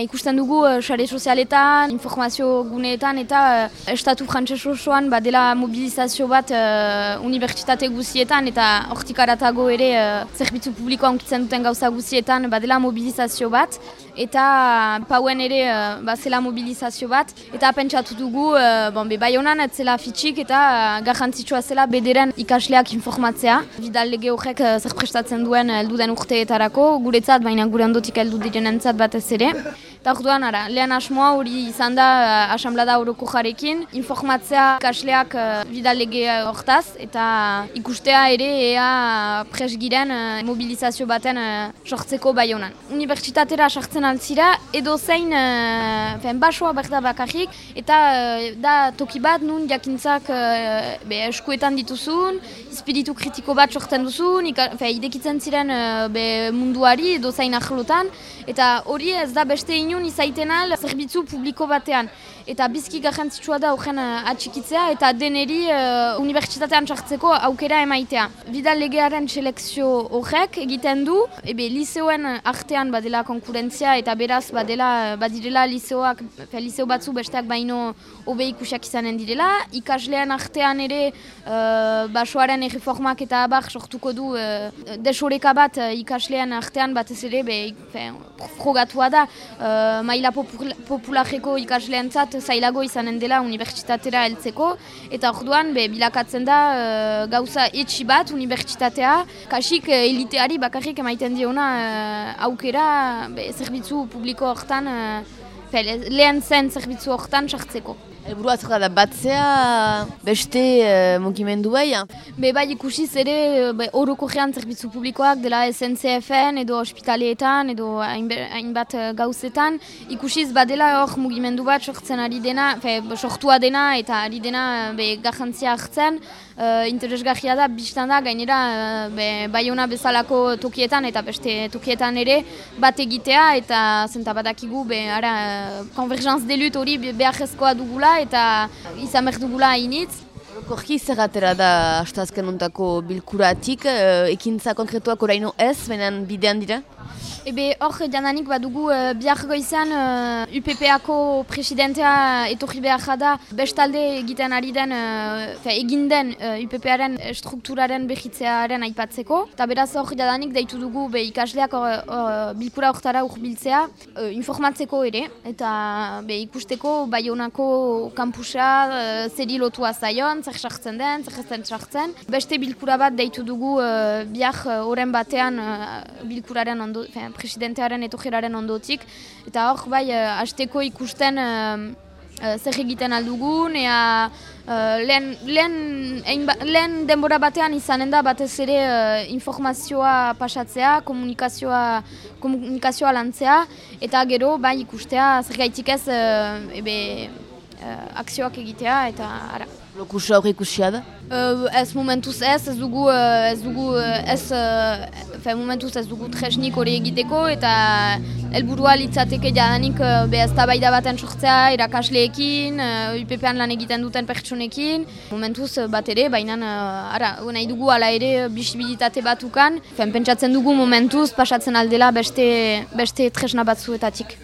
ikusten dugu sare sozialetan, informazio guneetan eta estatu frantses osoan badela mobilizazio bat uh, unibertsitate guzietan eta hortik aratago ere zerbitzu publikoa onkitzen duten gauza guzietan badela mobilizazio bat eta pauen ere uh, bazela mobilizazio bat eta pentsatu dugu uh, bon, be, bai etzela fitxik eta uh, garrantzitsua zela bederen ikasleak informatzea. Bidal lege horrek uh, zer prestatzen duen heldu den urteetarako, guretzat baina gure ondotik heldu direnentzat batez ere. Eta orduan, ara, lehen asmoa hori izan da uh, asamblada horoko jarekin, informatzea ikasleak uh, bidal lege hortaz. Eta ikustea ere ea presgiren uh, mobilizazio baten uh, sortzeko bai honan. Unibertsitatera sartzen altzira, edo zein uh, basoa berda bakarrik, eta uh, da toki bat nun jakintzak uh, be, eskuetan dituzun, espiritu kritiko bat sortzen duzun, idekitzen ziren uh, munduari edo zein ahlotan, eta hori ez da beste inun izaiten al zerbitzu publiko batean. Eta bizki garrantzitsua da horren uh, atxikitzea eta deneri uh, unibertsitatean sartzeko aukera emaitea. Bidal legearen selekzio horrek egiten du, ebe liseoen artean badela konkurentzia eta beraz badela badirela liseoak, liseo batzu besteak baino obe ikusiak izanen direla, ikaslean artean ere uh, basoaren erreformak eta abar sortuko du uh, desoreka bat ikaslean artean batez ere be, frogatua da. Uh, maila populareko ikaslean zat zailago izanen dela unibertsitatera heltzeko eta orduan be, bilakatzen da uh, gauza etxi bat unibertsitatea kasik uh, eliteari bakarrik emaiten diona uh, aukera be, zerbitzu publiko hortan uh, lehen zen zerbitzu hortan sartzeko. Elburua zer da batzea beste uh, mugimendu bai? Be bai ikusiz ere be, oroko gehan zerbitzu publikoak dela SNCFN edo ospitaleetan edo hainbat gauzetan. Ikusiz badela hor mugimendu bat sortzen ari dena, fe, sortua dena eta ari dena be, garrantzia hartzen. Uh, interesgarria da biztan da gainera uh, be, bai hona bezalako tokietan eta beste tokietan ere bat egitea eta zenta badakigu be, ara, konvergenz delut hori beharrezkoa dugula eta izan behar dugula hainitz. Korki zer atera da astazken ontako bilkuratik, uh, ekintza konkretuak oraino ez, benen bidean dira? Ebe hor jananik badugu uh, bihar goizan uh, eh, UPP-ako presidentea etorri behar da bestalde egiten ari den, uh, egin den uh, UPP-aren strukturaren behitzearen aipatzeko. Eta beraz hor jadanik deitu dugu be ikasleak or, or, bilkura horretara urbiltzea uh, informatzeko ere. Eta be ikusteko Bayonako kampusa uh, zeri lotua zaion, zer sartzen den, zer zen sartzen. Beste bilkura bat deitu dugu uh, bihar horren batean uh, bilkuraren ondo, presidentearen etojeraren ondotik. Eta hor, bai, uh, azteko ikusten uh, zer egiten aldugun, ea uh, lehen, lehen, lehen denbora batean izanen da batez ere uh, informazioa pasatzea, komunikazioa, komunikazioa lantzea, eta gero, bai, ikustea zer gaitik ez, uh, ebe, uh, akzioak egitea, eta ara. Lokusa hori ikusia da? Uh, ez momentuz ez, ez dugu, ez dugu, ez, uh, momentuz ez dugu tresnik hori egiteko eta helburua litzateke jadanik uh, be ez tabaida baten sortzea irakasleekin, uh, UPP-an lan egiten duten pertsonekin. Momentuz bat ere, baina ara, nahi dugu ala ere bisibilitate batukan. Fen, pentsatzen dugu momentuz pasatzen aldela beste, beste tresna batzuetatik.